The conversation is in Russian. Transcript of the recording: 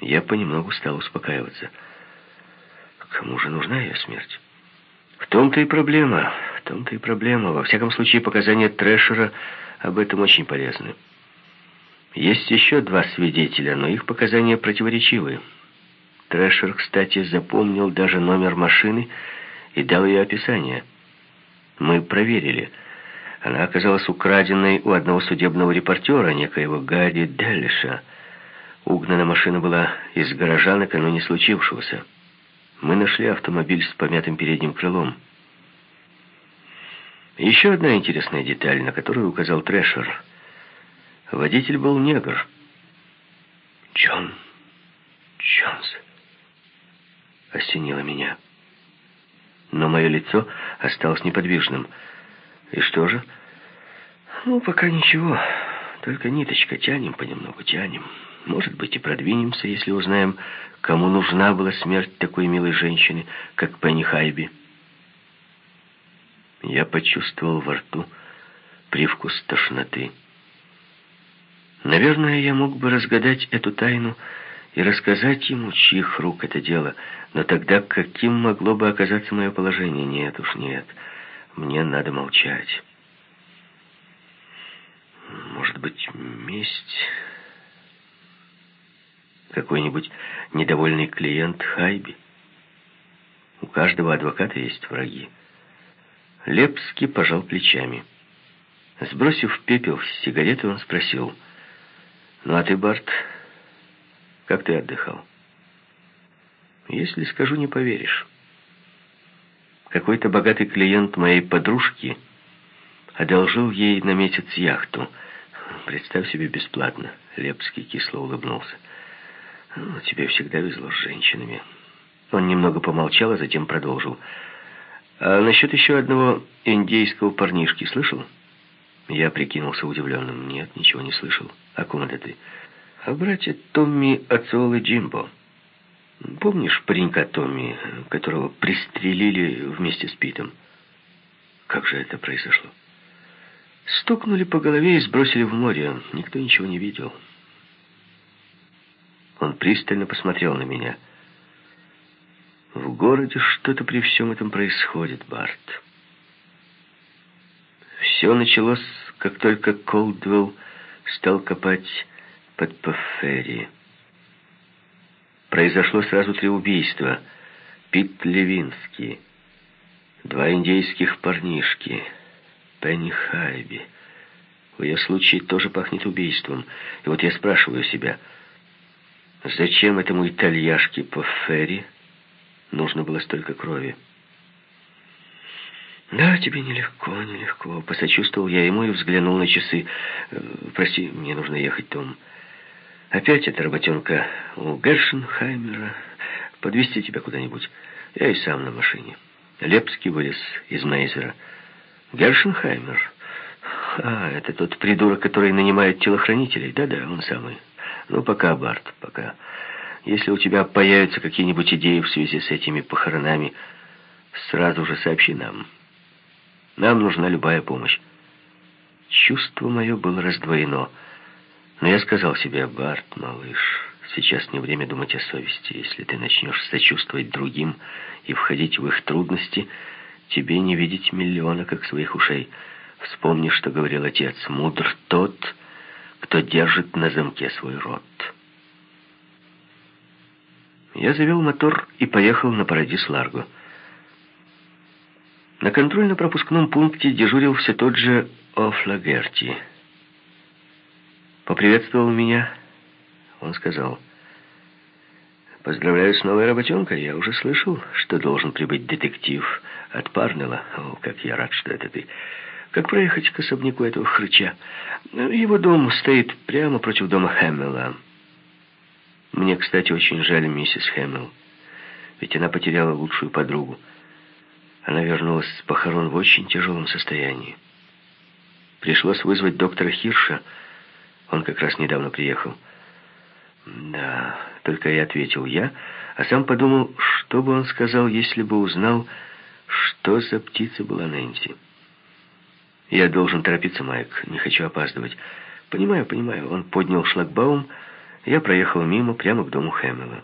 Я понемногу стал успокаиваться. Кому же нужна ее смерть? В том-то и проблема, в том-то и проблема. Во всяком случае, показания Трэшера об этом очень полезны. Есть еще два свидетеля, но их показания противоречивы. Трэшер, кстати, запомнил даже номер машины и дал ее описание. Мы проверили. Она оказалась украденной у одного судебного репортера, некоего Гарри Деллиша. Угнана машина была из гаража накануне случившегося. Мы нашли автомобиль с помятым передним крылом. Еще одна интересная деталь, на которую указал Трэшер. Водитель был негр. Джон Джонс. Осенило меня. Но мое лицо осталось неподвижным. И что же? Ну, пока ничего. Только ниточка тянем понемногу, тянем. Может быть, и продвинемся, если узнаем, кому нужна была смерть такой милой женщины, как Пенни Хайби. Я почувствовал во рту привкус тошноты. Наверное, я мог бы разгадать эту тайну и рассказать ему, чьих рук это дело, но тогда каким могло бы оказаться мое положение? Нет уж, нет. Мне надо молчать. Быть, месть... Какой-нибудь недовольный клиент Хайби? У каждого адвоката есть враги. Лепский пожал плечами. Сбросив пепел с сигареты, он спросил, «Ну а ты, Барт, как ты отдыхал?» «Если скажу, не поверишь. Какой-то богатый клиент моей подружки одолжил ей на месяц яхту. Представь себе бесплатно». Лепский кисло улыбнулся. Ну, тебе всегда везло с женщинами. Он немного помолчал, а затем продолжил. А насчет еще одного индейского парнишки слышал? Я прикинулся удивленным. Нет, ничего не слышал. О ком это ты? О брате Томми Ацол и Джимбо. Помнишь паренька Томми, которого пристрелили вместе с Питом? Как же это произошло? Стукнули по голове и сбросили в море. Никто ничего не видел. Он пристально посмотрел на меня. В городе что-то при всем этом происходит, Барт. Все началось, как только Колдвелл стал копать под Паффери. Произошло сразу три убийства. Пит Левинский, два индейских парнишки, Пенни Хайби. В ее случае тоже пахнет убийством. И вот я спрашиваю себя... Зачем этому итальяшке по ферри нужно было столько крови? «Да, тебе нелегко, нелегко». Посочувствовал я ему и взглянул на часы. «Э, «Прости, мне нужно ехать, Том. Опять эта работенка у Гершенхаймера. Подвезти тебя куда-нибудь. Я и сам на машине». Лепский вылез из Мейзера. «Гершенхаймер? А, это тот придурок, который нанимает телохранителей. Да-да, он самый». Ну, пока, Барт, пока. Если у тебя появятся какие-нибудь идеи в связи с этими похоронами, сразу же сообщи нам. Нам нужна любая помощь. Чувство мое было раздвоено. Но я сказал себе, Барт, малыш, сейчас не время думать о совести. Если ты начнешь сочувствовать другим и входить в их трудности, тебе не видеть миллиона, как своих ушей. Вспомни, что говорил отец. Мудр тот, кто держит на замке свой рот. Я завел мотор и поехал на Парадис Ларго. На контрольно-пропускном пункте дежурил все тот же Офлагерти. Поприветствовал меня. Он сказал, «Поздравляю с новой работенкой. Я уже слышал, что должен прибыть детектив от Парнелла. О, как я рад, что это ты. Как проехать к особняку этого хрыча? Его дом стоит прямо против дома Хэмилла. Мне, кстати, очень жаль миссис Хэмилл. Ведь она потеряла лучшую подругу. Она вернулась с похорон в очень тяжелом состоянии. Пришлось вызвать доктора Хирша. Он как раз недавно приехал. Да, только и ответил я, а сам подумал, что бы он сказал, если бы узнал, что за птица была Нэнси. «Я должен торопиться, Майк. Не хочу опаздывать». «Понимаю, понимаю». Он поднял шлагбаум, Я проехал мимо, прямо к дому Хэмилла.